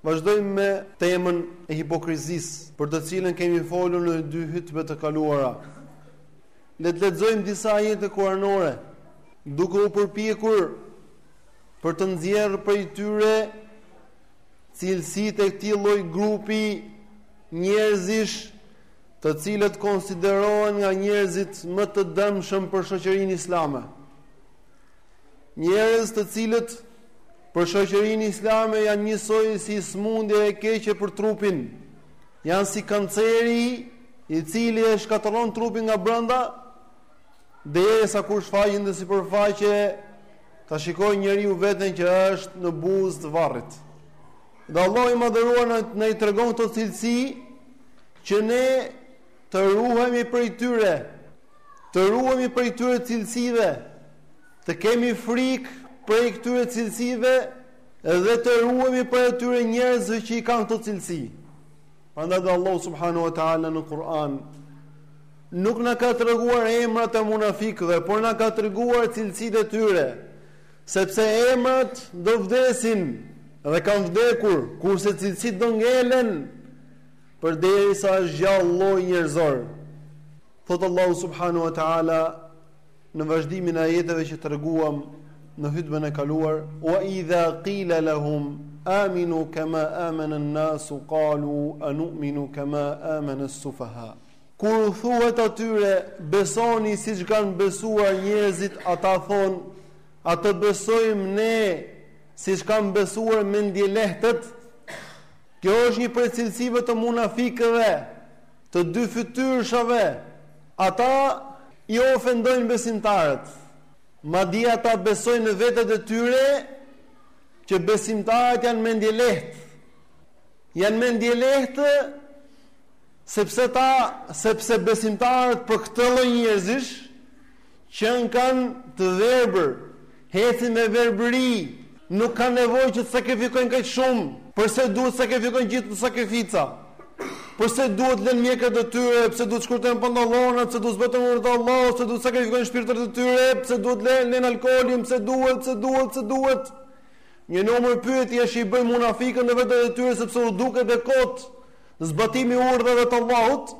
Vazhdojmë me temën e hipokrizisë, për të cilën kemi folur në dy hutbe të kaluara. Le të lexojmë disa ajete kuranore, duke u përpjekur për të nxjerrë prej tyre cilësitë e këtij lloj grupi njerëzish, të cilët konsiderohen nga njerëzit më të dëmshëm për shoqërinë islame. Njerëz të cilët për shoqërinë islame janë njësoj si smundje e keqe për trupin, janë si kanceri i cili e shkatërron trupin nga brenda, derisa kur shfaqen në sipërfaqe ta shikojë njeriu veten që është në buzë të varrit. Dhe Allahu i madhëruar na i tregon këto cilësi që ne të ruhemi prej tyre, të ruhemi prej këtyre cilësive, të kemi frikë prej këtyre cilësive dhe të ruhemi prej atyre njerëzve që i kanë këto cilësi. Prandaj dhe Allahu subhanahu wa taala në Kur'an nuk na ka treguar emrat e munafikëve, por na ka treguar cilësitë e tyre, sepse emrat do vdesin dhe kanë vdekur, kurse cilësitë do ngelen përderisa është gjallë lloji njerëzor. Thotë Allahu subhanahu wa taala në vazhdimin e ajeteve që treguam në hutbën e kaluar, wa idha qila lahum aminu kama amana an-nas qalu anu'minu kama amana as-sufaha. Kur u thuhet atyre besoni siç kanë besuar njerëzit, ata thonë a të besojmë ne siç kanë besuar mendjelehtët? Kjo është një prej cilësive të munafikëve. të dyfytyrshave, ata i ofendojnë besimtarët, madje ata besojnë në vetet e tyre që besimtarët janë mendjelehtë. Janë mendjelehtë sepse ta sepse besimtarët për këtë lloj njerëzish Qënkan të verbër, ecin me verbëri, nuk kanë nevojë që të sakrifikojnë kaq shumë. Përse duhet të sakrifikojnë gjithë këto sakrifica? Përse duhet të lënë mjekrat e tyre? Pse duhet të shkurtojnë pantallonat? Pse duhet të zbatojnë urdhrat e Allahut? Pse duhet të sakrifikojnë shpirtrat e tyre? Pse duhet të lënë alkoolin? Pse duhet? Pse duhet? Pse duhet? Një numër pyetjesh i bëjnë munafikët në vete të tyre sepse u duket e kotë zbatimi i urdhrave të Allahut.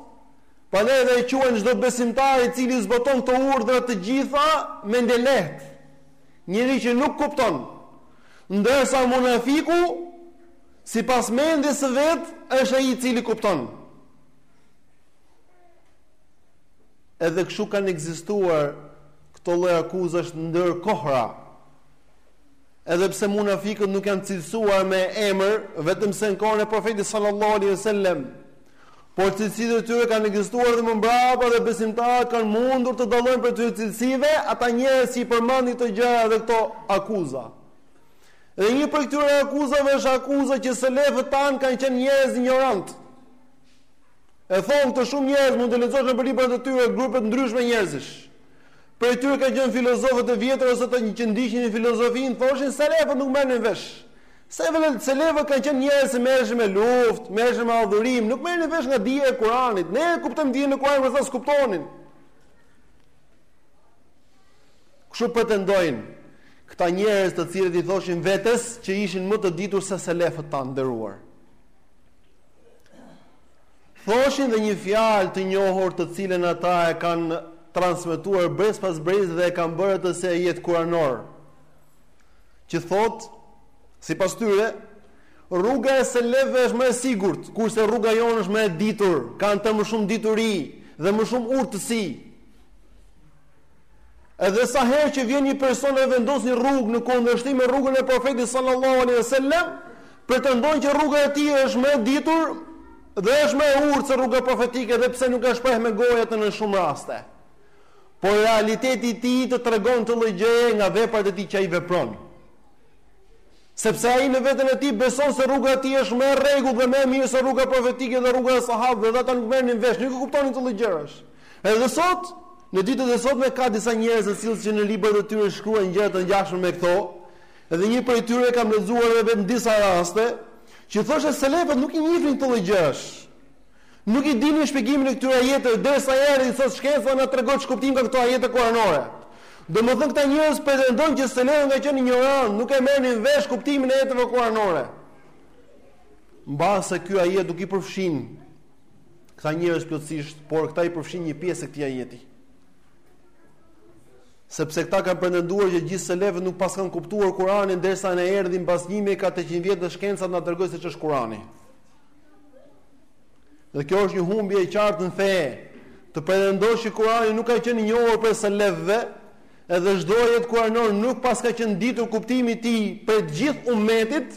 Prandaj edhe e quajnë çdo besimtar i cili zbaton këto urdhra të gjitha mendjelehtë, njeri që nuk kupton, ndërsa munafiku sipas mendjes së vet është ai i cili kupton. Edhe kështu kanë ekzistuar këto lloj akuzash ndër kohra. Edhe pse munafiqët nuk janë cilësuar me emër, vetëm se në kohën e profetit sallallahu alaihi wasallam Por cilësitë e tyre kanë ekzistuar dhe më mbrapa dhe besimtarët kanë mundur të dallojnë prej këtyre cilësive ata njerëz që i përmendin këto gjëra dhe këto akuza. Dhe një prej këtyre akuzave është akuza që selefët tanë kanë qenë njerëz injorantë. E thonë këto shumë njerëz, mund të lexosh në librat e tyre grupe të ndryshme njerëzish. Prej tyre kanë qenë filozofët e vjetër ose ata që ndiqnin filozofinë, thoshin selefët nuk merrnin vesh. Se vetë selefët kanë qenë njerëz që merreshin me luftë, merreshin me adhurim, nuk merrnin vesh nga dija e Kuranit. Ne e kuptojmë dijen e Kuranit, por ata s'kuptonin. Kështu pretendojnë këta njerëz të cilët i thoshin vetes që ishin më të ditur se selefët tanë të nderuar. Thoshin dhe një fjalë të njohur të cilën ata e kanë transmetuar brez pas brezi dhe e kanë bërë atë si ajet kuranor që thotë sipas tyre rruga e selefëve është më e sigurt, kurse rruga jonë është më e ditur, ka në të më shumë dituri dhe më shumë urtësi. Edhe sa herë që vjen një person e vendos një rrugë në kundërshtim me rrugën e Profetit sallallahu alaihi wasallam, pretendon që rruga e tij është më e ditur dhe është më e urtë se rruga profetike edhe pse nuk e shpreh me gojë atë në shumë raste. Por realiteti i tij të tregon këtë lloj gjëje nga veprat e tij që ai vepron. Sepse ai në veten e tij beson se rruga e tij është më e rregullt dhe më e mirë se rruga profetike dhe rruga e sahabëve, dhe ata nuk merrnin vesh, nuk i kuptonin këto lloj gjërash. Edhe sot, në ditët e sotme ka disa njerëz të cilët që në librat e tyre shkruajnë gjëra të ngjashme me këto, dhe një prej tyre kam lexuar edhe vetë në disa raste, që thoshte se selefët nuk i njihnin këto lloj gjërash. Nuk e dinin shpjegimin e këtyre ajeteve derisa erdhi sot shkenca na tregon ç'kuptim ka këto ajete kuranore. Domethënë këta njerëz pretendojnë që selefët kanë qenë injorantë, nuk e merrnin vesh kuptimin e ajeteve kuranore. Mbase ky ajet nuk i përfshin Këta njerëz plotësisht, por këta i përfshin një pjesë e këtij ajeti. Sepse këta kanë pretenduar që gjithë selefët nuk paskan kuptuar Kur'anin derisa ne erdhim pas 1400 vjet dhe shkenca na tregoi se ç'është Kur'ani. Dhe kjo është një humbje e qartë në fe. Të pretendosh që Kur'ani nuk ka qenë i njohur prej selefëve, edhe çdo ajet kuranor nuk paska qenë ditur kuptimi i tij prej të gjithë ummetit,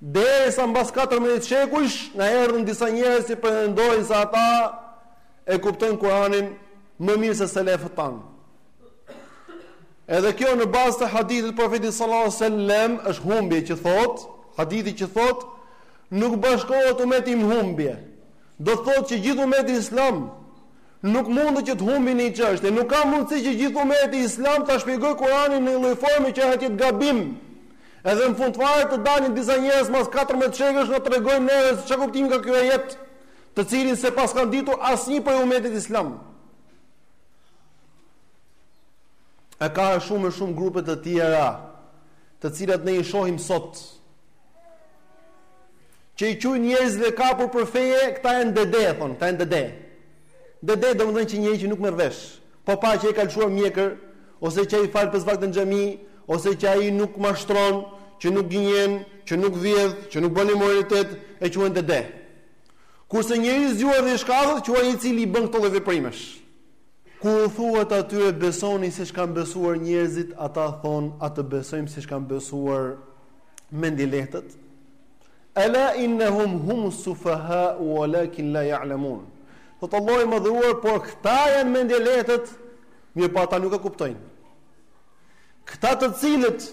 Derisa mbas katërmbëdhjetë shekujsh na erdhën disa njerëz që pretendojnë se ata e kuptojnë Kur'anin më mirë se selefët tanë. Edhe kjo në bazë të hadithit të profetit sallallahu alajhi wasallam është humbje që thot, hadithi që thot nuk bashkohet umeti në humbje. Do thot që gjithë umeti islam nuk mund që të humbi në një çështje, nuk ka mundësi që gjithë umeti islam ta shpjegojë Kur'anin në një lloj forme që ajo të jetë gabim. Edhe në fund fare të dalin disa njerëz mas katërmbëdhjetë shekujsh të na tregojnë neve se çfarë kuptimi ka ky ajet, të cilin s'e paskan ditur asnjë prej umetit islam. E ka shumë e shumë grupe të tjera, të cilat ne i shohim sot. Që i quajnë njerëzit e kapur për feje, këta janë dede, thon, këta janë dede. Dede domethënë që njeri që nuk merr vesh. Po pa që e ka lëshuar mjekër, ose që ai fal pesë vakte në xhami, ose që ai nuk mashtron, që nuk gënjen, që nuk vjedh, që nuk bën immoralitet, e quajnë dede. Kurse njeri i zgjuar dhe i shkathët quajnë ai i cili i bën këto lloj veprimesh. Kur u thuhet atyre besoni siç kanë besuar njerëzit, ata thonë a të besojmë siç kanë besuar mendjelehtët. Ala innahum hum sufaha walakin la ya'lamun. Thotë Allahu i madhëruar, por këta janë mendjelehtët, Mirëpo ata nuk e kuptojnë. Këta të cilët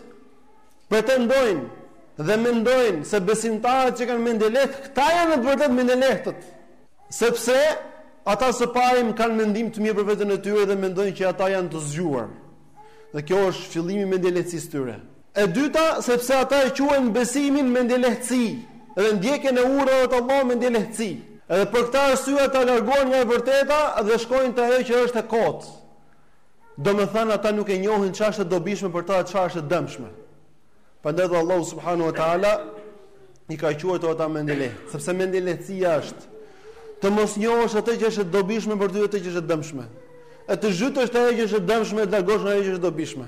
pretendojnë dhe mendojnë se besimtarët qenkan mendjelehtë, këta janë në të vërtetë mendjelehtët. Sepse ata së pari kanë mendim të mirë për veten e tyre dhe mendojnë që ata janë të zgjuar. Dhe kjo është fillimi i mendjelehtësisë së tyre. E dyta, sepse ata e quajnë besimin mendjelehtësi dhe ndjekjen e urdhrave të Allahut mendjelehtësi. Edhe për këtë arsye ata largohen nga e vërteta dhe shkojnë te ajo që është e kotë. Domethënë ata nuk e njohin çfarë është e dobishme për ta dhe çfarë është e dëmshme. Prandaj dhe Allahu subhanahu wa taala i ka quajtur ata mendjelehtë, sepse mendjelehtësia është të mos njohësh atë që është e dobishme për ty dhe atë që është e dëmshme. E të zhytesh te ajo që është e dëmshme dhe të largohesh nga ajo që është e dobishme.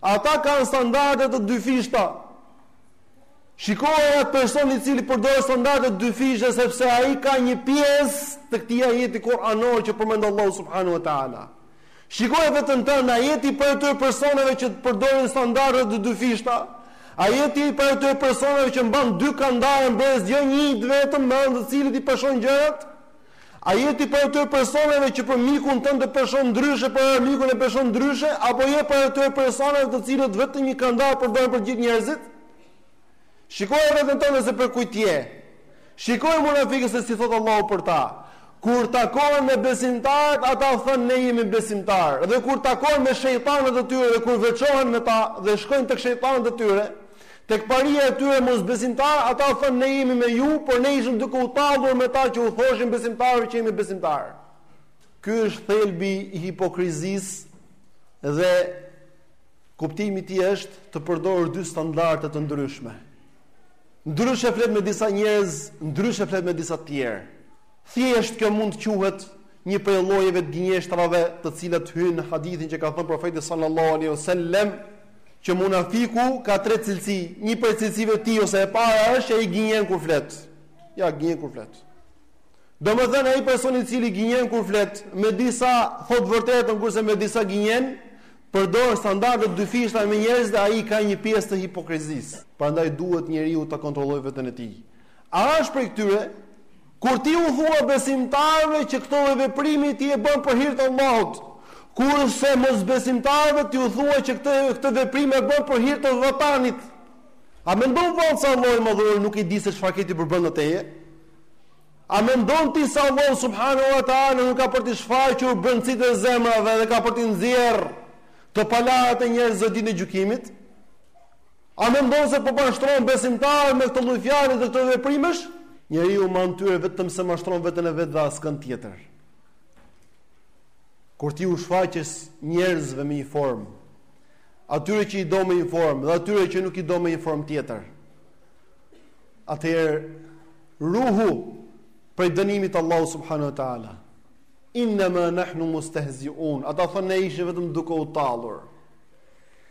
Ata kanë standarde të dyfishta. Shikoje atë person i cili përdor standarde të dyfishta sepse ai ka një pjesë të këtij ajeti kuranor që përmend Allahu subhanahu wa taala. Shikoje veten tënde a je ti prej atyre personave që përdorin standarde të dyfishta. A je ti prej atyre personave që mban dy kandare në brez, jo një të vetëm me anë të cilit i peshon gjërat? A je ti prej atyre personave që për mikun tënd e peshon ndryshe, për armikun e peshon ndryshe, apo je prej atyre personave të cilët vetëm një kandar përdorin për gjithë njerëzit? Shikoje veten tënde se prej kujt je. Shikoji munafikët se si thot Allahu për ta. Kur takohen me besimtarët, ata thonë ne jemi besimtarë. Dhe kur takohen me shejtanët e tyre dhe kur veçohen me ta dhe shkojnë tek shejtanët e tyre, Tek paria e tyre mosbesimtarë, ata thonë ne jemi me ju, por ne ishim duke u tallur me ta që u thoshim besimtarëve që jemi besimtarë. Ky është thelbi i hipokrizisë dhe kuptimi i tij është të përdorë dy standarde të ndryshme. Ndryshe flet me disa njerëz, ndryshe flet me disa të tjerë. Thjesht kjo mund të quhet një prej llojeve të gënjeshtrave, të cilat hyjnë në hadithin që ka thënë profeti sallallahu alaihi wasallam, që munafiku ka tre cilësi, një prej cilësive të tij ose e para është që ai gënjen kur flet. Ja gënjen kur flet. Domethënë ai person i cili gënjen kur flet, me disa thot vërtetën kurse me disa gënjen, përdor standarde të dyfishta me njerëzit dhe ai ka një pjesë të hipokrizisë. Prandaj duhet njeriu ta kontrollojë veten e tij. A është prej këtyre? Kur ti u thua besimtarëve që këtë veprim ti e bën për hir të Allahut, kurse mosbesimtarëve ti u thua që këtë këtë veprim e bën për hir të vatanit. A mendon vallë se Allahu i Madhëruar nuk e di se çfarë ke ti përbrenda teje? A mendon ti se Allahu subhanahu wa taala nuk ka për t'i shfaqur brendësitë e zemrave dhe ka për t'i nxjerrë të palarët e njerëzve ditën e gjykimit? A mendon se po mashtron besimtarët me këtë lloj fjalësh dhe këtë veprimesh? Njeriu me anë tyre vetëm se mashtron veten e vet dhe askënd tjetër. Kur ti u shfaqesh njerëzve me një formë, atyre që i do me një formë dhe atyre që nuk i do me një formë tjetër, atëherë ruhu prej dënimit të Allahut subhanahu wa taala. Inna ma nahnu mustehzi'un. Ata thonë ne ishim vetëm duke u tallur.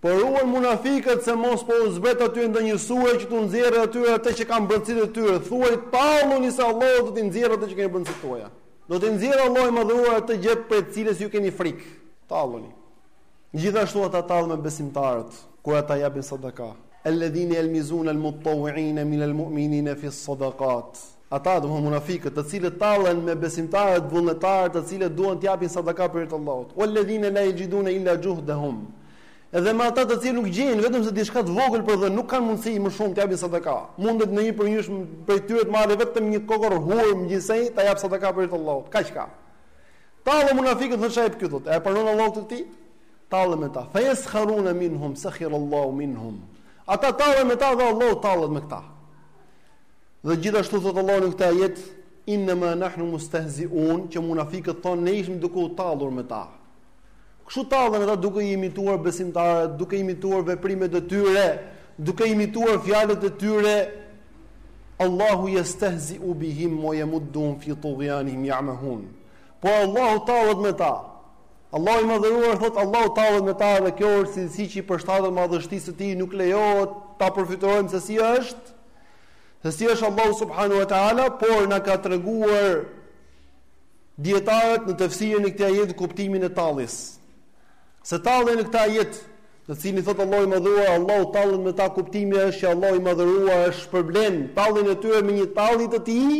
Po druajnë munafikët se mos po u zbret atyre ndonjë sure që t'u nxjerrë atyre atë që kanë brendësitë e tyre, thuaj talluni se Allahu do t'i nxjerrë atë që keni brendësitë tuaja. Do t'i nxjerrë Allahu i Madhëruar atë gjë prej të cilës ju keni frikë. Talluni. Gjithashtu ata tallen me besimtarët kur ata japin sadaka. Alladhina yalmizuna almutawwi'ina min almu'minina fi sadaqat. Ata, domethënë munafiqët, të cilët tallen me besimtarët vullnetarë, të cilët duan të japin sadaka për hir të Allahut. Walladhina la yajiduna illa juhdahum. Edhe me ata të cilët nuk gjejnë vetëm se diçka të vogël për dhënë, nuk kanë mundësi më shumë të japin sadaka. Mundet ndonjë prej, prej tyre të marrë vetëm një kokërr hurmë gjithsej ta japë sadaka për hir të Allahut. Kaq ka. Tallen munafiqët thonë ça është kjo thotë. E pranon Allahu këtë ti? Tallen me ta. Fa yaskharuna minhum sakhir Allahu minhum. Ata tallen me ta dhe Allahu tallet me këta. Dhe gjithashtu thotë Allahu në këtë ajet inna ma nahnu mustahzi'un që munafiqët thonë ne ishim duke u tallur me ta. Kështu tallen ata duke i imituar besimtarët, duke imituar veprimet e tyre, duke imituar fjalët e tyre. Allahu yastahzi'u bihim wa yamuddun fi tughyanihim ya'mahun. Po Allahu tallet me ta. Allahu i madhëruar thotë Allahu tallet me ta dhe kjo është cilësi që i përshtatet madhështisë së tij, nuk lejohet ta përfytyrojmë se si është. Se si është Allahu subhanahu wa taala, por na ka treguar dijetarët në tefsirin e këtij ajeti kuptimin e talljes. Se tallja në këtë ajet, në cilin thotë Allahu i madhëruar, Allahu tallet me ta kuptimi është që Allahu i madhëruar është shpërblen talljen e tyre me një tallje të tij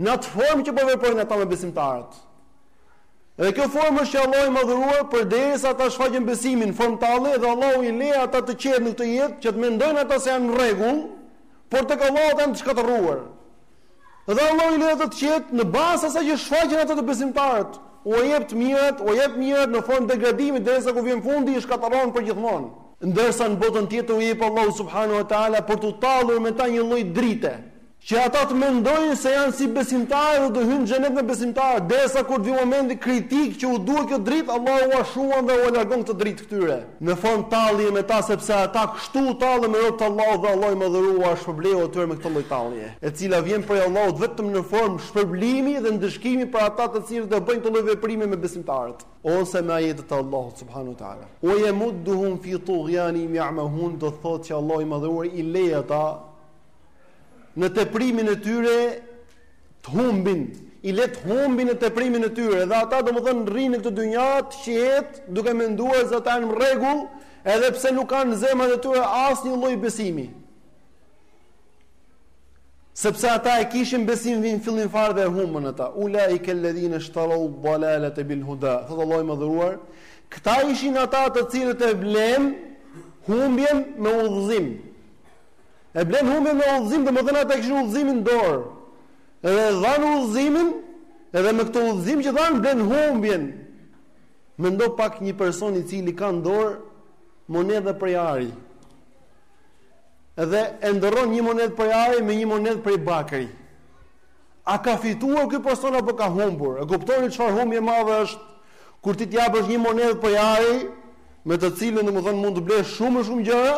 në atë formë që po veprojnë ata me besimtarët. Dhe kjo formë është që Allahu i Madhëruar përderisa ata shfaqin besimin në formë talljeje dhe Allahu i le ata të qetë në këtë jetë që të mendojnë ata se janë në rregull, por tek Allahu ata janë të shkatërruar. Dhe Allahu i le ata të qetë në bazë të asaj që shfaqin ata te besimtarët, u jep të mirat, u jep të mirat në formë degradimi derisa kur vjen fundi i shkatërron përgjithmonë. Ndërsa në botën tjetër u jep Allahu subhanahu wa taala për t'u tallur me ta një lloj drite, Që ata të mendojnë se janë si besimtarët dhe do hyjnë në xhenet me besimtarët, derisa kur të vijë momenti kritik që u duhet kjo dritë, Allahu ua shuan dhe ua largon këtë dritë këtyre. Në formë talljeje me ta sepse ata kështu u tallën me robët e Allahut dhe Allahu i Madhëruar ua shpërbleu atyre me këtë lloj tallje, e cila vjen prej Allahut vetëm në formë shpërblimi dhe ndëshkimi për ata të cilët e bëjnë këtë lloj veprimi me besimtarët. Ose me ajetet e Allahut subhanahu wa ta'ala. Wa yamudduhum fi tughyanihim ya'mahun do thotë që Allahu i Madhëruar i lë ata në teprimin e tyre të humbin, i lë të humbin në teprimin e tyre dhe ata domethënë rrinë në këtë dynja të qetë, duke menduar se ata janë në rregull, edhe pse nuk kanë në zemrat e tyre asnjë lloj besimi. Sepse ata e kishin besimin në fillim fare dhe e humbën ata. Ulaikel-ledhine shtereud-dalalete bil huda. Thotë Allahu i madhëruar. Këta ishin ata të cilët e blenë humbjen me udhëzim. E blenë humbjen me udhëzim, domethënë ata kishin udhëzimin në dorë. Edhe dhanë udhëzimin, edhe me këtë udhëzim që dhanë blenë humbjen. Mendo pak një person i cili ka në dorë monedhë prej ari. Edhe e ndërron një monedhë prej ari me një monedhë prej bakri. A ka fituar ky person apo ka humbur? E kuptoni çfarë humbje e madhe është kur ti të japësh një monedhë prej ari, me të cilën domethënë mund të blesh shumë shumë gjëra,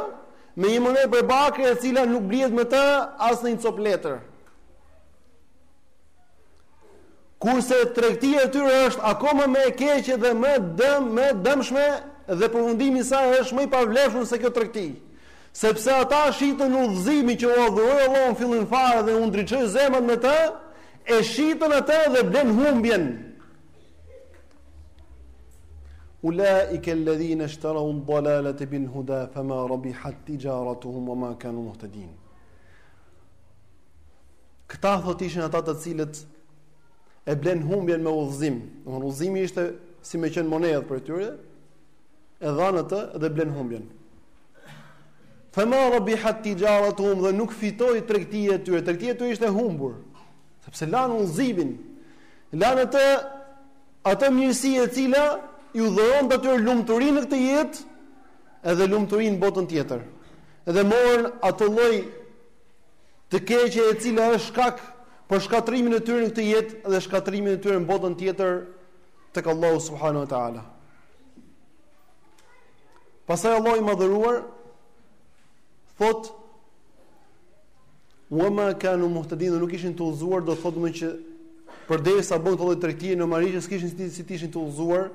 Me një monedhë prej bakri e cila nuk blihet me të as në një copë letër. Kurse tregtia e tyre është akoma më e keqe dhe më dëm, më dëmshme dhe përfundimi i saj është më i pavlefshëm se kjo tregti. Sepse ata shitën udhëzimin që u dhuroi Allahu në fillim fare dhe u ndriçoi zemrat me të, e shitën atë dhe blen humbjen. Ulaika alladhina ishtaraw ad-dalalata bil huda fama rabihat tijaratuhum wama kanu muhtadin. Këta thot ishin ata të cilët e blen humbjen me udhëzim. Domthënë udhëzimi ishte si me qen monedh prej tyre, e dhan atë dhe blen humbjen. Fama rabihat tijaratuhum dhe nuk fitoi tregtia e tyre. Tregtia e tyre ishte humbur, sepse lanë udhëzimin. Lanë atë mirësi e cila iu dhuronte atyre lumturi në këtë jetë edhe lumturi në botën tjetër. Edhe morën atë lloj të keqe e cila është shkak për shkatrimin e tyre në këtë jetë dhe shkatrimin e tyre në botën tjetër tek Allahu subhanahu wa taala. Pastaj Allahu i madhëruar thot Wa ma kanu muhtadin, nuk ishin të udhëzuar, do thotë që përderisa bënë atë lloj tregtie, marrëzie, s'kishin si, si të ishin të udhëzuar,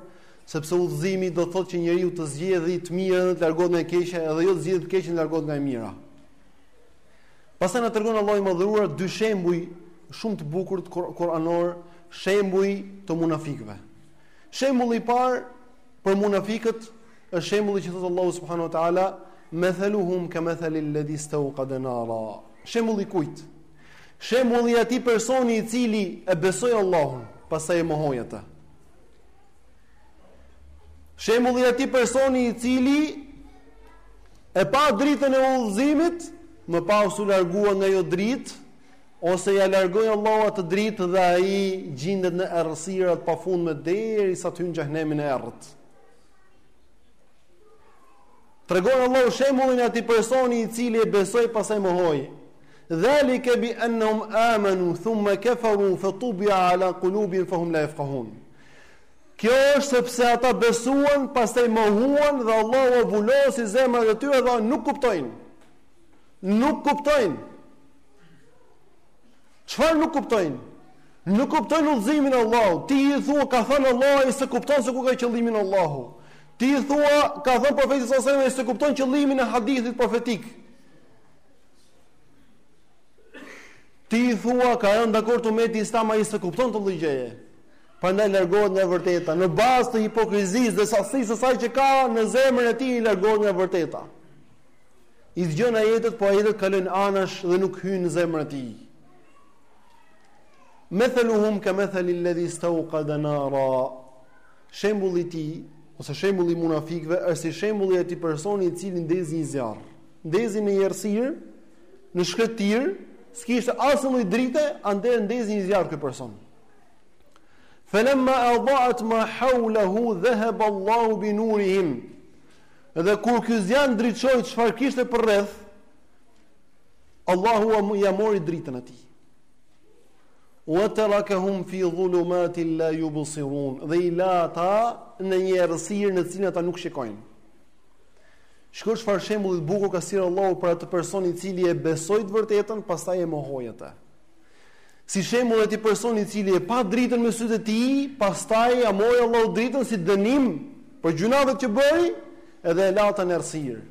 sepse udhëzimi do thotë që njeriu të zgjedhë të mirën dhe të largohet nga e keqja, edhe jo të zgjedhë të keqen dhe të largohet nga e mira. Pastaj na tregon Allahu i Madhëruar dy shembuj shumë të bukur kur'anorë, shembuj të munafikëve. Shembulli i parë Për munafikët është shembulli që thotë Allahu subhanahu wa taala, "Mathaluhum kamathali alladhi istawqada nara." Shembulli kujt? Shembulli i atij personi i cili e besoi Allahun, pastaj e mohoi atë. Shembulli i atij personi i cili e pa dritën e udhëzimit, më pas u largua nga ajo dritë, Ose ia largoi Allahu atë dritë dhe ai gjindet në errësira të pafundme derisa të hyjë në xhehenemin e errët. Tregon Allahu shembullin e atij personi i cili e besoi pasaj mohoi. Dhalika bi annahum amanu thumma kafaru fatubi'a ala qulubihim fahum la yafqahun. Kjo është sepse ata besuan, pastaj mohuan dhe Allahu ua vulosi zemrat e tyre dhe nuk kuptojnë. Nuk kuptojnë. Çfarë nuk kuptojnë? Nuk kuptojnë udhëzimin e Allahut. Ti i thua ka thënë Allahu s'e kupton se ku ka qëllimin Allahu. Ti i thua ka thënë profeti sallallahu alajhi wasallam s'e kupton qëllimin e hadithit profetik. Ti i thua ka rënë dakord umeti islam ai s'e kupton, s'të dëgjon. Prandaj largohet nga e vërteta në bazë të hipokrizisë dhe sasisë së saj që ka në zemrën e tij largohet nga e vërteta. I dëgjon ajetet, po ajetet kalojnë anash dhe nuk hyjnë në zemrën e tij. Mathaluhum ka mathali alladhi istawqada nara. Shembulli i tij ose shembulli i munafikëve është si shembulli i atij personi i cili ndezi një zjarr. Ndezi në një errësirë në shkretëtirë, s'kishte asnjë dritë, andaj ndezi një zjarr ky person. Falamma adaat ma hawlahu dhahaba Allahu bi nurihim. Dhe kur ky zjarr ndriçoi çfarë kishte përreth, Allahu ia mori dritën atij. Wa tarakahum fi dhulumatin la yubsirun. Dhe i la ata në një errësirë në cilën ata nuk shikojnë. Shiko çfarë shembulli të bukur ka sjellë Allahu për atë person i cili e besoi të vërtetën, pastaj e mohoi atë. si shembulli i atij personi i cili e pa dritën me sytë e tij, pastaj ia mori Allahu dritën si dënim për gjynahet që bëri dhe e la ata në errësirë.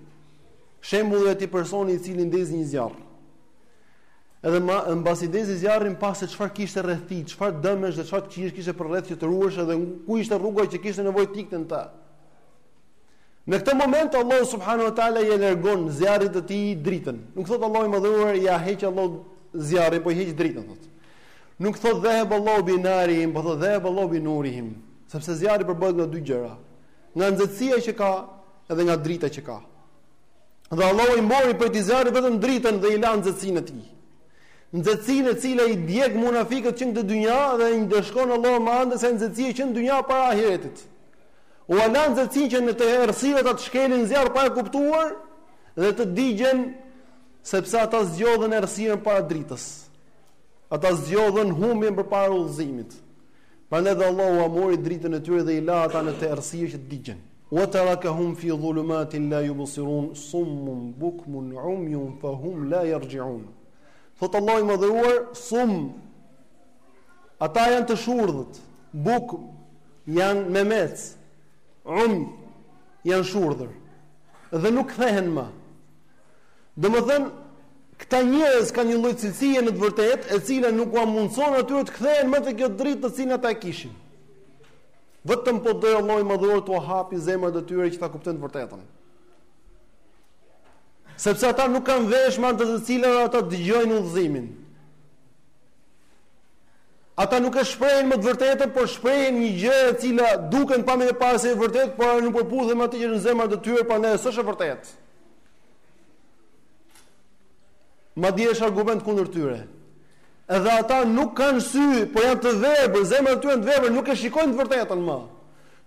Shembulli i atij personi i cili ndezi një zjarr. Edhe mbasi ndezi zjarrin pa se çfarë kishte rreth tij, çfarë dëmesh dhe çfarë çish kishte përreth që të ruhej edhe ku ishte rruga që kishte nevojë të ikte në ta. Në këtë moment Allahu subhanahu wa taala ia largon zjarrit të tij dritën. Nuk thotë Allahu i madhëruar ia heq Allahu zjarrin, po i heq dritën thotë. Nuk thotë dhahab Allahu bi narihim, po thotë dhahab Allahu bi nurihim, sepse zjarri përbëhet nga dy gjëra. Nga nxehtësia që ka dhe nga drita që ka. Dhe Allahu i mori prej zjarrit vetëm dritën dhe i la nxehtësinë e tij. Nxehtësinë e cila i djeg munafikët që në dynja dhe i ndëshkon Allahu me anë të kësaj nxehtësie që në dynja para ahiretit. Ua la nxehtësinë që në atë errësirë ata të shkelin zjarrin pa e kuptuar dhe të digjen sepse ata zgjodhën errësirën para dritës. Ata zgjodhën humbjen përpara udhëzimit. Prandaj dhe Allahu ua mori dritën e tyre dhe i la ata në atë errësirë që të digjen. Wa tarakahum fi dhulumatin la yubsirun, summun, bukmun, umyun, fahum la yarjiun. Thotë Allahu i madhëruar, summun, Ata janë të shurdhët, buk janë memecë, um janë shurdhër dhe nuk kthehen më. Domethënë, këta njerëz kanë një lloj cilësie në të vërtetë, e cila nuk ua mundëson atyre të kthehen më te kjo dritë të cilën ata e kishin. Vetëm po të dojë Allahu i madhëruar t'ua hapi zemrat e tyre që ta kuptojnë të vërtetën. Sepse ata nuk kanë vesh me anë të të cilave ata dëgjojnë udhëzimin. Ata nuk e shprehin më të vërtetën, por shprehin një gjë e cila duket në pamje të parë si e vërtetë, por ajo nuk përputhet me atë që është në zemrat e tyre, prandaj s'është e vërtetë. Madje është argument kundër tyre. Edhe ata nuk kanë sy, por janë të verbër, zemrat e tyre janë të verbër, nuk e shikojnë të vërtetën më.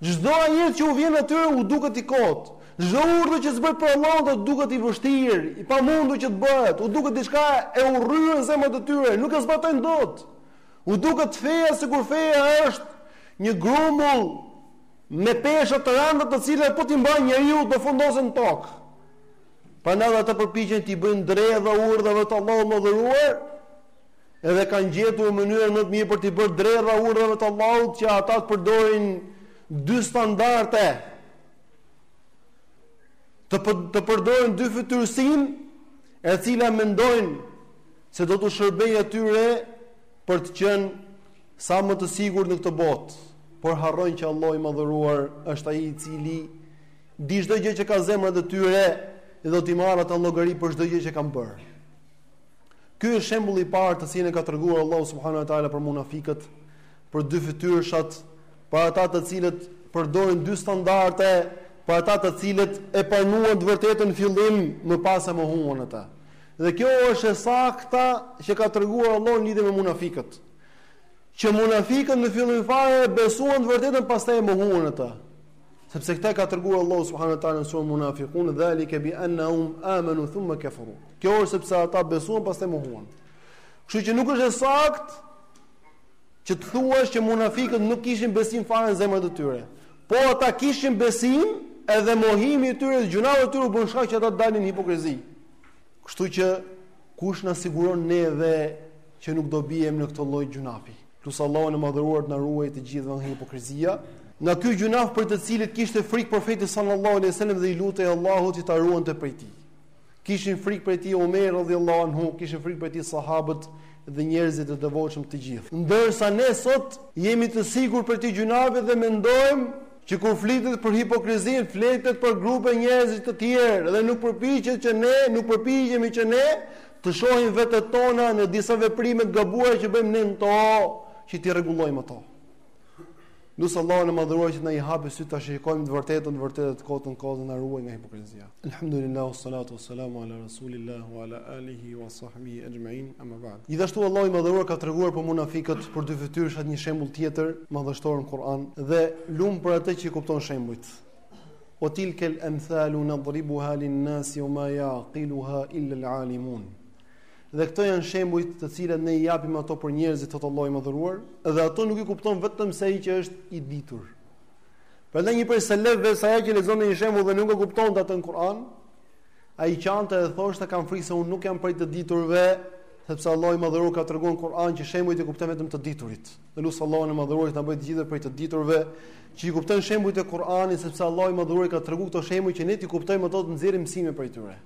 Çdo ajet që u vjen atyre u duket i kotë. Çdo urdhër që s'bëhet për Allahun do të duket i vështirë, i pamundur që të bëhet, u duket diçka e urryer në zemrat e tyre, nuk e zbatojnë dot. U duket feja sikur feja është një grumull me pesha të rënda të cilat po t'i mbajë njeriu do fundosen në tokë. Prandaj edhe ata përpiqen t'i bëjnë dredha urdhrave të Allahut të madhëruar, edhe kanë gjetur mënyrën më të mirë për t'i bërë dredha urdhrave të Allahut që ata të përdorin dy standarde të përdorin dyfytyrësinë e cila mendojnë se do t'u shërbejë atyre për të qenë sa më të sigurt në këtë botë por harrojnë që Allahu i madhëruar është ai i cili di çdo gjë që ka në zemrat e tyre dhe do t'i marrë ata në llogari për çdo gjë që kanë bërë Ky është shembulli i parë të cilin e ka treguar Allahu subhanahu wa taala për munafikët, për dyfytyrëshat, për ata të cilët përdorin dy standarde, për ata të cilët e pranuan të vërtetën në fillim, më pas e mohuan atë. Dhe kjo është e sakta që ka treguar Allahu në lidhje me munafikët. Që munafikët në fillim fare e besuan të vërtetën, pastaj e mohuan atë. Sepse këtë ka treguar Allahu subhanahu wa taala në surën Munafikun, "Dhalika bi annahum amanu thumma kafaru." Kjo është sepse ata besuan pastaj mohuan. Kështu që nuk është e saktë që të thuash që munafikët nuk kishin besim fare në zemrat e tyre. Po ata kishin besim, edhe mohimi i tyre, gjynahet e tyre u bënë shkak që ata të dalin në hipokrizi. Kështu që kush na siguron neve që nuk do biem në këtë lloj gjynahi? Lus Allahun e Madhëruar të na ruajë të gjithëve nga hipokrizia. Nga ky gjynah për të cilët kishte frikë profeti sallallahu alejhi ue sellem dhe i lutej Allahut që ta ruante prej tij. Kishin frikë prej tij Omer radhiyallahu anhu, kishin frikë prej tij sahabët dhe njerëzit e devotshëm të gjithë. Ndërsa ne sot jemi të sigurt prej këtij gjynahu dhe mendojmë që kur flitet për hipokrizinë, flitet për grupe njerëzish të tjerë dhe nuk përpiqet që ne, nuk përpiqemi që ne Të shohim vetet tona në disa veprime të gabuara që bëjmë ne në to, që t'i rregullojmë ato. Lus Allahun e madhëruar që të na i hapë sytë të shikojmë të vërtetën të vërtetë, të kotën të kotë, na ruajë nga hipokrizia. Elhamdulillah, salatu, salamu, ala rasulillah, ala alihi, wa sahbihi, ajma'in, amma ba'd. Gjithashtu Allahu i madhëruar ka treguar për munafikët për dyfytyrëshat një shembul tjetër, madhështor në Kur'an, dhe lum për atë që i kupton shembujt. Ue tilkel emthalu nadribuha lin nasi ue ma ja'kiluha illel alimun. Dhe këto janë shembujt të cilët ne i japim ato për njerëzit thotë Allahu i madhëruar, dhe ato nuk i kupton vetëm se ai që është i ditur. Prandaj një prej selefëve, sa herë që lexonte një shembull dhe nuk e kuptonte atë në Kur'an, ai qante dhe thoshte kam frikë se unë nuk jam prej të diturve, sepse Allahu i madhëruar ka treguar në Kur'an që shembujt i kuptojnë vetëm të diturit. E lusim Allahun e madhëruar që të na bëjë të gjithëve prej të diturve që i kuptojnë shembujt e Kur'anit sepse Allahu i madhëruar ka treguar këto shembuj që ne t'i kuptojmë ato të nxjerrim mësime prej tyre.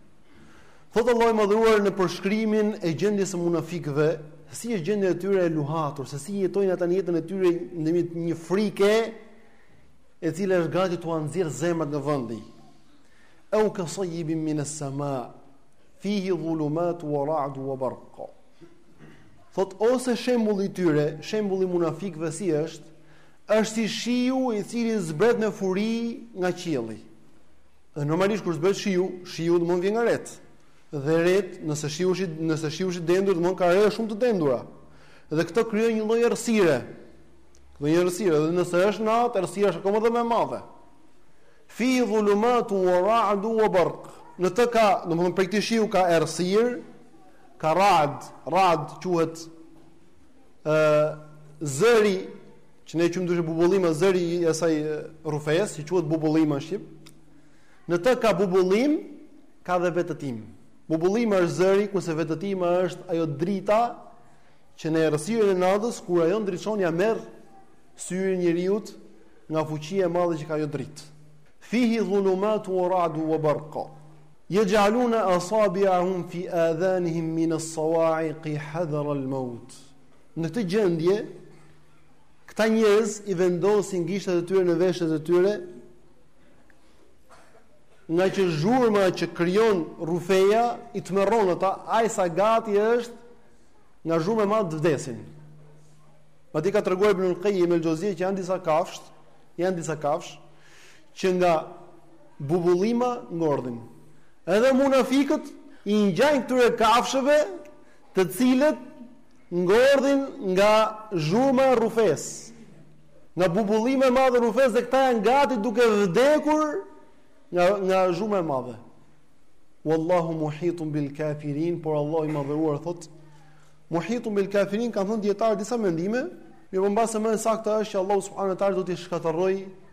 Thotë Allahu i madhëruar në përshkrimin e gjendjes së munafikëve, se si është gjendja e tyre e luhatur, se si jetojnë ata në jetën e tyre në një, një frikë e cila është gati t'ua nxjerrë zemrat nga vendi. Au ka sajibin min as-sama fihi dhulumat wa ra'd wa barq. Thotë ose shembulli i tyre, shembulli i munafikëve si është? Është si shiu i cili zbret me furi nga qielli. Dhe normalisht kur zbret shiu, shiu domethënë vjen nga retë. Dhe retë, nëse shiu është nëse shiu është i dendur, domethënë ka re shumë të dendura. Dhe këto krijojnë një lloj errësire. Domethënë një errësirë, dhe nëse është natë, errësira është akoma dhe më e madhe. Fi dhulumatu wa ra'du wa barq. Në të ka, domethënë prej këtij shiu ka errësirë, Ka rad, rad quhet ë zëri që ne quajmë ndryshe bubullima zëri i asaj rrufesë, që quhet bubullima në shqip. Në të ka bubullimë, ka dhe vetëtimë. Bubullima është zëri, kurse vetëtima është ajo drita që në errësirën e natës kur ajo ndriçon ia merr sytë njeriut nga fuqia e madhe që ka ajo dritë. Fihi dhulumat wa ra'du wa barqa. Yaj'alun asabi'ahum fi adhanihim min as-sawa'iq hadhar al-maut. Në këtë gjendje këta njerëz i vendosin gishtat e tyre në veshët e tyre ngaqë zhurma që krijon rrufeja i tmerron ata aq sa gati është nga zhurma e madhe të vdesin. Madje ka treguar Ibn Qayyim el-Jawziyye që janë disa kafshë, janë disa kafshë që nga bubullima ngordhin. Edhe munafikët i ngjajnë këtyre kafshëve, të cilat ngordhin nga zhurma e rrufesë, nga bubullima e madhe e rrufesë dhe këta janë gati duke vdekur nga nga zhurma e madhe. Wallahu muhitun bil kafirin, por Allahu i madhëruar thotë muhitun bil kafirin kanë thënë dijetarët disa mendime, mirëpo mbase më e sakta është që Allahu subhanahu wa taala do t'i shkatërrojë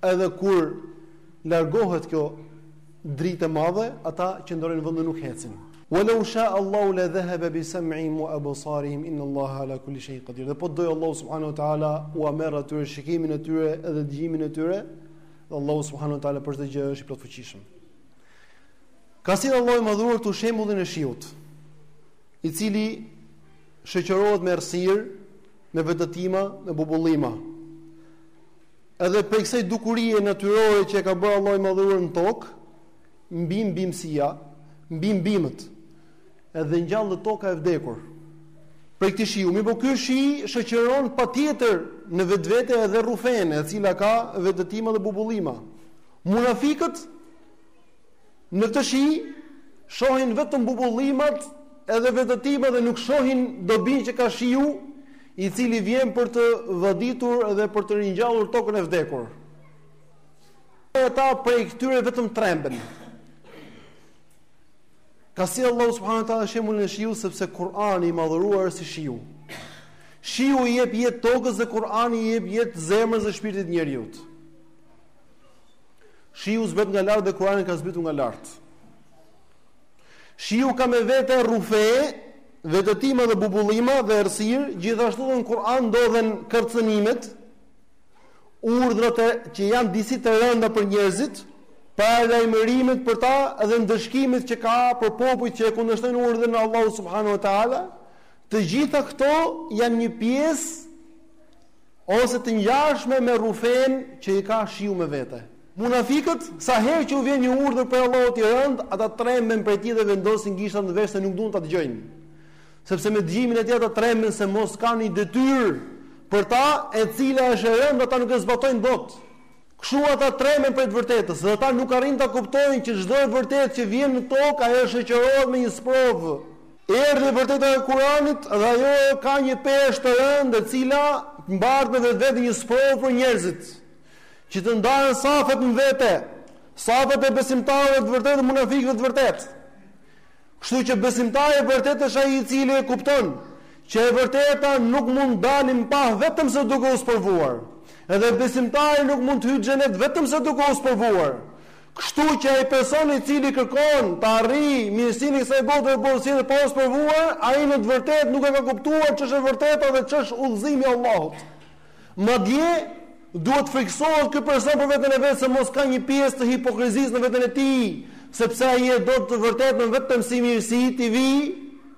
Edhe kur largohet kjo dritë e madhe, ata qëndrojnë në vend e nuk ecin. Wa law sha'a Allahu la dhahaba bi sam'ihim wa absarihim inna Allaha ala kulli shay'in qadir. Dhe po të dojë Allahu subhanahu wa taala u merr atyre shikimin e tyre dhe dëgjimin e tyre. Dhe Allahu subhanahu wa taala për çdo gjë është i plotfuqishëm. Ka sjellë Allahu i madhëruar këtu shembullin e shiut, i cili shoqërohet me errësirë, me vetëtima, me bubullima. Edhe prej kësaj dukurie natyrore që e ka bërë Allahu i Madhëruar në tokë, mbin bimësia, mbijnë bimët. Edhe ngjallet toka e vdekur. Prej këtij shiu, mirëpo ky shi shoqëron patjetër në vetvete edhe rrufenë, e cila ka vetëtima dhe bubullima. Munafikët Në këtë shi shohin vetëm bubullimat edhe vetëtimat dhe nuk shohin dobinë që ka shiu, i cili vjen për të vaditur dhe për të ringjallur tokën e vdekur. Ata prej këtyre vetëm tremben. Ka sjellë Allahu subhanahu wa taala shembullin e shiut sepse Kur'ani i madhëruar është si shiu. Shiu i jep jetë tokës dhe Kur'ani i jep jetë zemrës dhe shpirtit njeriut. Shiu zbret nga lart dhe Kurani ka zbritur nga lart. Shiu ka me vete rrufe, vetëtima dhe bubullima dhe errësirë, gjithashtu edhe në Kur'an ndodhen kërcënimet, urdhrat që janë disi të rënda për njerëzit, paralajmërimet për ta dhe ndëshkimet që ka për popujt që e kundërshtojnë urdhrin e Allahut subhanahu wa taala, të gjitha këto janë një pjesë Ose të ngjashme me rrufenë që i ka shiu me vete. Munafikët, sa herë që u vjen një urdhër prej Allahut i rëndë, ata tremben prej tij dhe vendosin gishtat në vesh se nuk duan ta dëgjojnë. Sepse me dëgjimin e tij ata tremben se mos ka ndonjë detyrë për ta, e cila është e rëndë, ata nuk e zbatojnë dot. Kështu ata tremben prej të vërtetës dhe ata nuk arrijnë ta kuptojnë që çdo e vërtetë që vjen në tokë ajo shoqërohet me një sprovë. Erdhi e vërteta e Kuranit dhe ajo ka një peshë të rëndë e cila mbart me vetvete një sprovë për njerëzit që të ndahen safet në vete, safet e besimtarëve të vërtetë dhe munafikëve të vërtetë. Kështu që besimtari i vërtetë është ai i cili e kupton që e vërteta nuk mund të dalë në pah vetëm se duke u sprovuar. Edhe besimtari nuk mund të hyjë në xhenet vetëm se duke u sprovuar. Kështu që ai person i cili kërkon të arrijë mirësinë e kësaj bote dhe botës tjetër pa u sprovuar, ai në të vërtetë nuk e ka kuptuar ç'është e vërteta dhe ç'është udhëzimi i Allahut. Madje, duhet të frikësohet ky person për veten e vet se mos ka një pjesë të hipokrizisë në veten e tij, sepse ai e do të vërtetën vetëm si mirësi t'i vijë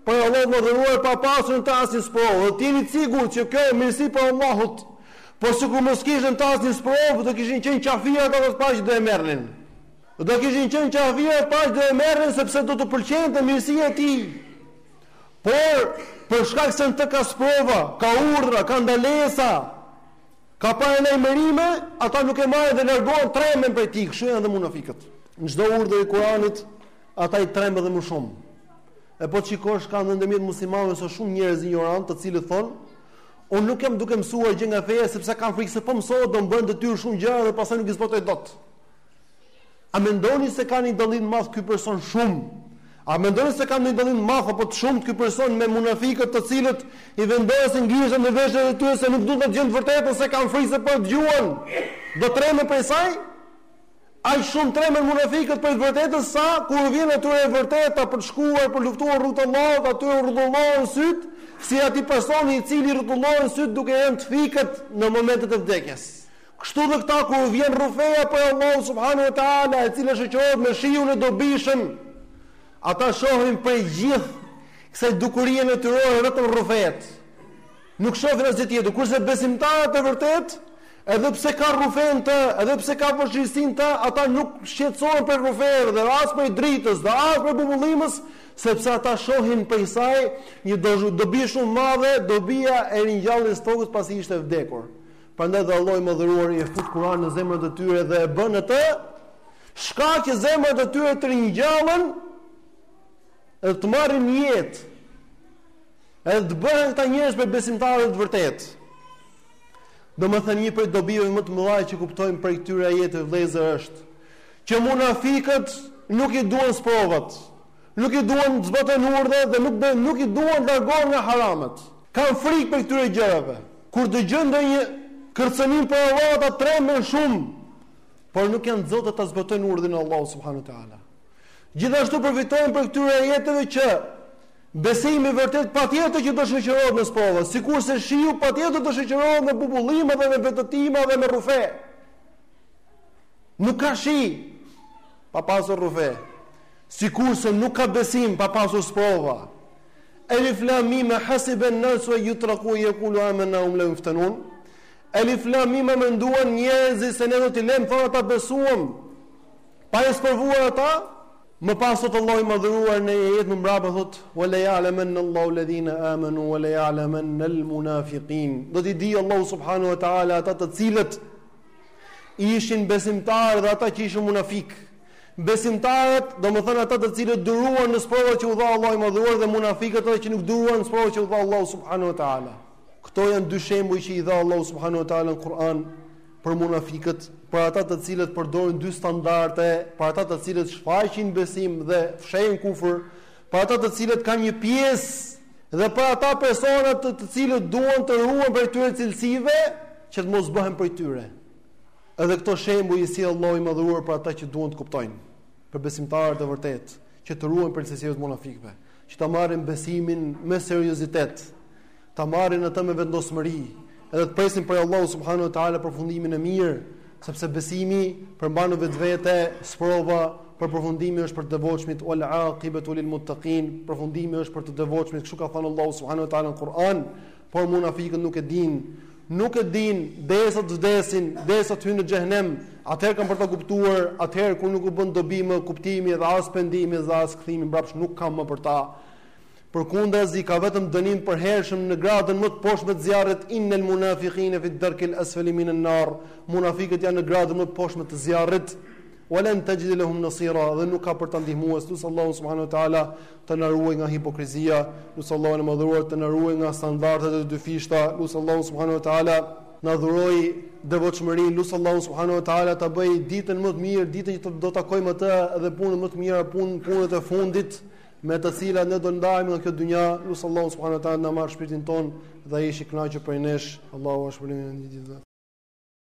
prej Allahut të Madhëruar pa pasur në të asnjë sprovë. Dhe të jeni të sigurt që kjo mirësi prej Allahut Po sikur mos kishte në të asnjë sprovë, do kishin qenë qafirat të parët që do e merrnin. Do kishin qenë qafirat të parët që do e merrnin sepse do t'u pëlqente mirësia e tij. Por për shkak se në të ka sprova, ka urdhra, ka ndalesa, ka paralajmërime, ata nuk e marrin dhe largohen, tremben prej tij, kështu janë dhe munafikët. Në çdo urdhër i Kuranit, ata i tremb dhe më shumë. E po kjo gjë ka ndërmjet muslimanëve se shumë njerëz injorantë të cilët thonë, Unë nuk jam duke mësuar gjë nga feja sepse kam frikë se po mësoj do më bëhen detyrë shumë gjëra dhe pastaj nuk i zbatoj dot. A mendoni se ka një dallim madh ky person shumë? A mendoni se ka një dallim madh apo të shumtë ky person me munafikët të cilët i vendosin gishtat në veshët e tyre se nuk duan të dëgjojnë të vërtetën se kanë frikë se po e dëgjuan? Do tremen prej saj? Aq shumë tremen munafikët prej të vërtetës sa, kur u vjen atyre e vërteta për të shkuar për luftuar në rrugë të Allahut, atyre u rrotullohen sytë, si atij personi i cili i rrotullohen sytë duke rënë të fikët në momentet e vdekjes. Kështu dhe këta kur u vjen rrufeja prej Allahut subhane ue teala e cila shoqërohet me shiun e dobishëm, ata shohin prej gjithë kësaj dukurie natyrore vetëm rrufetë. Nuk shohin asgjë tjetër, kurse besimtarët e vërtetë, edhe pse ka rrufe në të, edhe pse ka vështirësi në të, ata nuk shqetësohen prej rrufeve dhe as prej dritës dhe as prej bubullimës, sepse ata shohin prej saj një dobi shumë të madhe, dobia e ringjalljes së tokës pasi ishte vdekur. Prandaj dhe Allahu i Madhëruar e fut Kur'anin në zemrat e tyre dhe e bën atë shkak që zemrat e tyre të ringjallen dhe të marrin jetë. Edhe të bëhen këta njerëz prej besimtarëve të vërtetë. Domethënë një prej dobive më të mëdha që kuptojmë prej këtyre ajeteve vëllezër është që munafikët nuk i duan sprovat, nuk i duan të zbatojnë urdhra dhe nuk i duan të largohen nga haramet. Kanë frikë prej këtyre gjërave. Kur dëgjojnë ndonjë kërcënim prej Allahut ata tremben shumë, por nuk janë zotë të zbatojnë urdhrin e Allahut subhanuhu teala. Gjithashtu përfitojmë prej këtyre ajeteve që Besimi i vërtetë patjetër që do shoqërohet me sprova, sikurse shiu patjetër do shoqërohet me bubullime dhe me vetëtima dhe me rrufe. Nuk ka shi pa pasur rrufe. Sikurse nuk ka besim pa pasur sprova. Elif lam mim hasiben nasu yutraku yaqulu amanna um la yuftanun. Elif lam mim menduan njerëzit se ne do t'i lëmë thonë ata besuam pa i sprovuar ata, Më pas thotë Allahu i Madhëruar në një ajet më mbrapa thotë: "Wa la ya'lamanna Allahu alladhina amanu wa la ya'lamanna al-munafiqin." Do t'i dijë Allahu subhanahu wa ta'ala ata të cilët ishin besimtarë dhe ata që ishin munafikë. Besimtarët, domethënë ata të cilët duruan në sprovat që u dha Allahu i Madhëruar dhe munafikët ata që nuk duruan në sprovat që u dha Allahu subhanahu wa ta'ala. Këto janë dy shembuj që i dha Allahu subhanahu wa ta'ala në Kur'an. për munafikët, për ata të cilët përdorin dy standarde, për ata të cilët shfaqin besim dhe fshehin kufër, për ata të cilët kanë një pjesë dhe për ata persona të të cilët duan të ruhen prej atyre cilësive që të mos bëhen prej tyre. Edhe këto shembuj i sjell Allahu i madhëruar për ata që duan të kuptojnë, për besimtarët e vërtetë, që të ruhen prej cilësive të munafikëve, që ta marrin besimin me seriozitet, ta marrin atë me vendosmëri, edhe të presin prej Allahut subhanahu wa taala përfundimin e mirë, sepse besimi përmban në vetvete sprova por përfundimi është për të devotshmit wal aqibatu lil muttaqin, përfundimi është për të devotshmit, kështu ka thënë Allahu subhanahu wa taala në Kur'an, por munafiqët nuk e dinë, nuk e dinë derisa të vdesin, derisa të hyjnë në xhehenem, atëherë kanë për ta kuptuar, atëherë kur nuk u bën dobi më kuptimi dhe as pendimi dhe as kthimi mbrapsht nuk ka më për ta. Përkundrazi ka vetëm dënim i përhershëm në gradën më të poshtme të zjarrit Inna al munafiqina fi darki al asfali min an nar Munafiqët janë në gradën më të poshtme të zjarrit Wa lan tajida lahum nasira Dhe nuk ka për ta ndihmues Lus Allahun subhanahu wa taala të na ruajë nga hipokrizia Lus Allahun e madhëruar të na ruajë nga standardet e dyfishta Lus Allahun subhanahu wa taala na dhurojë devotshmërinë Lus Allahun subhanahu wa taala ta bëjë ditën më të mirë ditën që do të takojmë atë dhe punët më të mira punë punët e fundit me të cilat ne do ndahemi nga kjo dynja, lus Allahun subhanahu wa taala na marrë shpirtin tonë dhe ai është i kënaqur prej nesh. Allahu ashpërimin e një ditë.